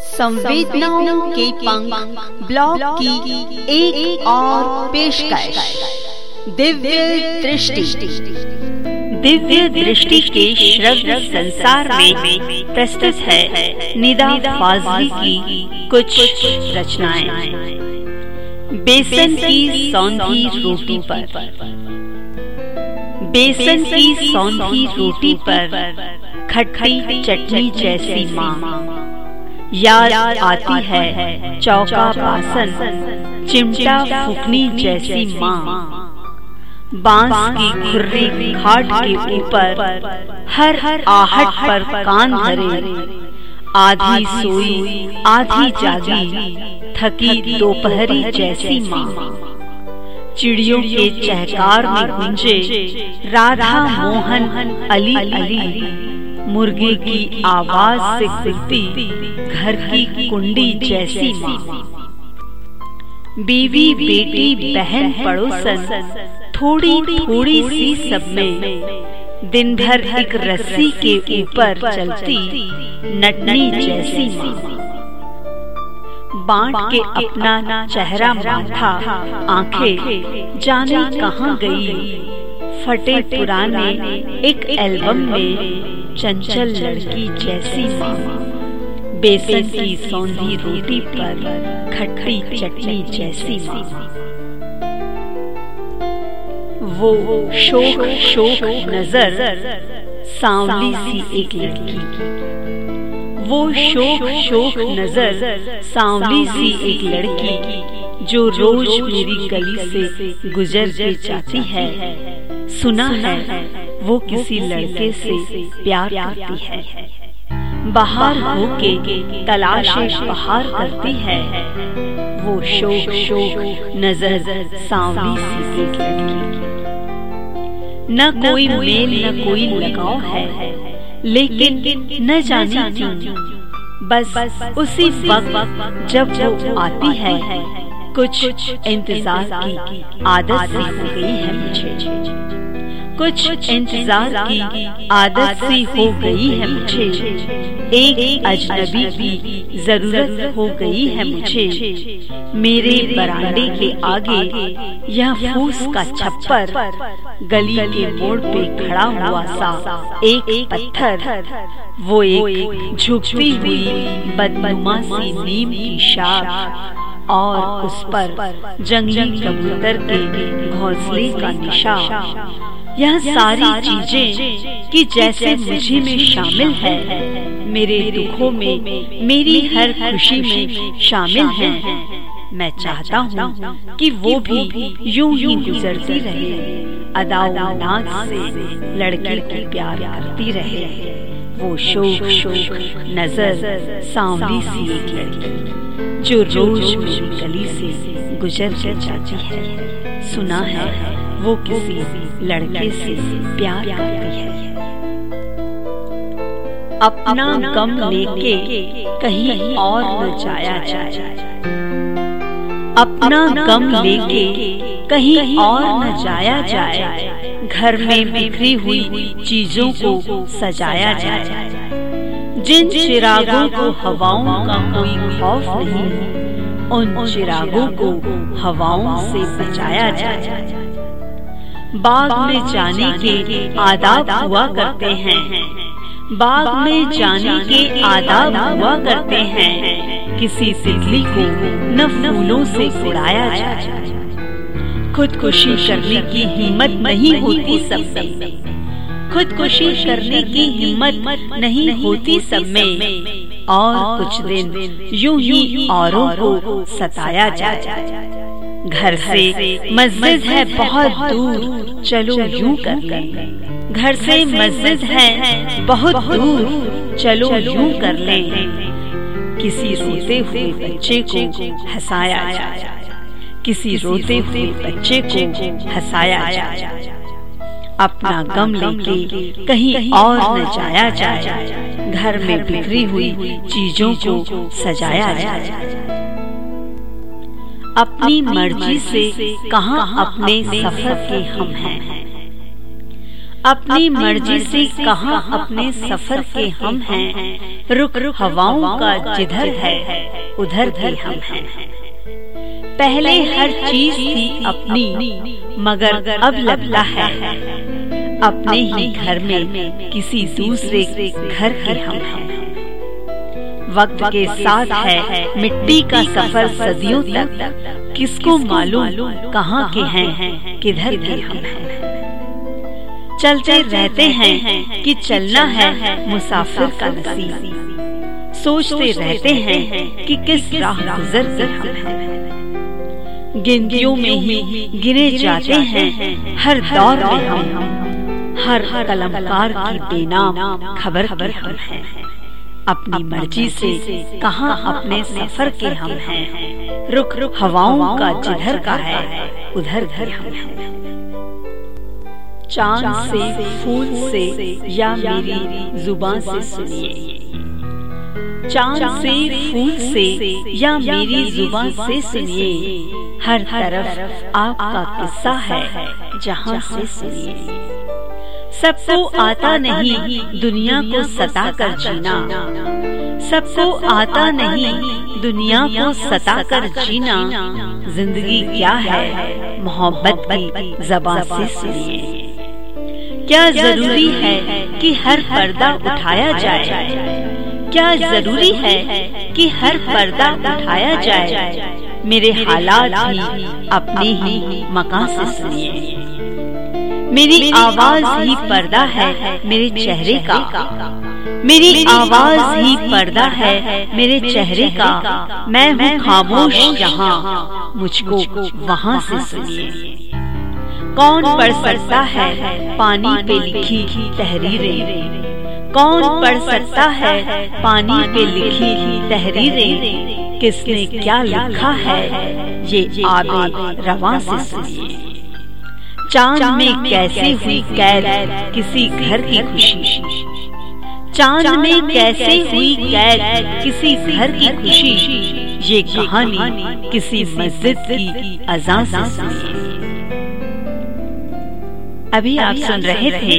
संवेदनाओं के पंख ब्लॉग की एक, एक और पेशकश। दिव्य दृष्टि दिव्य दृष्टि के श्रव्य संसार में प्रस्तुत है निदा फाजली की कुछ रचनाएँ। बेसन की सौंधी रोटी पर। बेसन की सौंधी रोटी पर खट्टी चटनी जैसी माँ। याद आती है चौका बासन चिमटा फुकनी जैसी माँ। बाँस की खुर्री घाट के ऊपर हर हर आहट पर कान धरे। आधी सोई आधी जागी थकी दोपहरी जैसी माँ। चिड़ियों के चहकार में गुंजे। राधा मोहन अली। अली। मुर्गे की आवाज़ से खुलती, घर की कुंडी जैसी बीवी, बेटी, बहन, पड़ोसन, थोड़ी थोड़ी सी सब में दिन भर एक रस्सी के ऊपर चलती, नटनी जैसी बांट के अपना चेहरा माथा, आँखें, जाने कहाँ गई। फटे पुराने एक एल्बम में चंचल लड़की जैसी माँ बेसन की सौंधी रोटी पर खट्टी चटनी जैसी माँ वो शोक शोक नज़र सांवली सी एक लड़की वो शोक शोक नज़र सांवली सी एक लड़की जो रोज मेरी गली से गुजर के जाती है। सुना है वो किसी लड़के से प्यार करती है। बाहर होके तलाशे बाहर करती है। वो शोक शोक नज़र सांवली सी एक लड़की। न कोई मेल न कोई लगाव है। लेकिन न जाने क्यों बस उसी वक्त जब वो आती है कुछ इंतज़ार की आदत सी हो गई है। मुझे। कुछ इंतज़ार की आदत सी हो गई है मुझे। एक अजनबी की ज़रूरत हो गई है मुझे। मेरे बरामदे के आगे यह फूस का छप्पर गली के मोड़ पे खड़ा हुआ सा एक पत्थर। वो एक झुकती हुई बदनुमा सी नीम की शाख। और उस पर जंगली कबूतर के घोंसले का निशान। यह सारी चीज़ें कि जैसे मुझे में शामिल है, मेरे दुखों में मेरी हर खुशी में शामिल है। मैं चाहता हूँ कि वो भी यूँ ही गुजरती रहे अदाउनाज से लड़के को प्यार करती रहे। वो शोक शोक नज़र सांवली सी एक लड़की। जो रोज गली से गुजर जाती है, सुना है वो किसी लड़के से प्यार करती है। अपना गम लेके कहीं और न जाया जाए। अपना गम लेके कहीं और न जाया जाए। घर में बिखरी हुई चीज़ों को सजाया जाए। जिन चिरागों को हवाओं का कोई खौफ नहीं, उन चिरागों को हवाओं से बचाया जाए। बाग में जाने के आदाब हुआ करते हैं। बाग में जाने के आदाब हुआ करते हैं। किसी तितली को न फूलों से उड़ाया जाए। खुदकुशी करने की हिम्मत नहीं होती सब में खुदकुशी करने की हिम्मत नहीं होती सब में। और कुछ दिन यूँ ही औरों को सताया जाए। घर से मस्जिद है बहुत दूर चलो यूँ कर ले। घर से मस्जिद है बहुत दूर चलो यूँ कर ले। किसी रोते हुए बच्चे को हंसाया जाए। किसी रोते हुए बच्चे को हंसाया जाए। अपना गम लेके कहीं और न जाया जाए। घर में बिखरी हुई चीज़ों को सजाया जाए। अपनी मर्ज़ी से कहा अपने सफ़र के हम हैं। अपनी मर्ज़ी से कहा अपने सफ़र के हम हैं। रुक रुक हवाओं का जिधर है उधर भी हम हैं। पहले हर चीज़ थी अपनी मगर अब लगता है। अपने ही घर में किसी दूसरे घर के हम हैं। वक्त के साथ है मिट्टी का सफ़र सदियों तक। किसको मालूम कहाँ के हैं किधर के हम हैं। चलते रहते हैं कि चलना है मुसाफिर का नसीब। सोचते रहते हैं कि किस राह गुजर कर हम हैं। गिनतियों में ही गिने जाते हैं हर दौर में हम हर कलमकार की बेनाम खबर पर हम हैं। अपनी मर्ज़ी से कहाँ अपने सफ़र के हम हैं। रुक रुक हवाओं का जिधर का है उधर धर हम हैं। चाँद से फूल से या मेरी ज़ुबान से सुनिए। चाँद से फूल से या मेरी ज़ुबान से सुनिए। हर तरफ़ आपका किस्सा है जहाँ से सुनिए। सबको आता नहीं दुनिया को सता कर जीना। सबको आता नहीं दुनिया को सता कर जीना। ज़िंदगी क्या है? मोहब्बत की जबान से सुनिए। क्या ज़रूरी है कि हर पर्दा उठाया जाए? क्या ज़रूरी है कि हर पर्दा उठाया जाए? मेरे हालात भी अपने ही मकान से सुनिए। मेरी आवाज़ ही पर्दा है मेरे चेहरे का। मेरी आवाज़ ही पर्दा है मेरे चेहरे का। मैं हूँ खामोश यहाँ। मुझको वहाँ से सुनिए। कौन पढ़ सकता है पानी पे लिखी तहरीरें। कौन पढ़ सकता है पानी पे लिखी तहरीरें। किसने क्या लिखा है? ये आबे रवा से सुनिए। चाँद में कैसे हुई कैद किसी घर की खुशी। चाँद में कैसे हुई कैद किसी घर की खुशी। ये कहानी किसी मस्जिद की अजा से अभी आप सुन रहे थे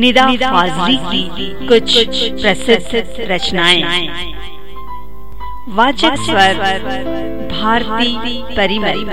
निदा फाजली की कुछ प्रसिद्ध रचनाएँ। वाचक स्वर भारती परिमरी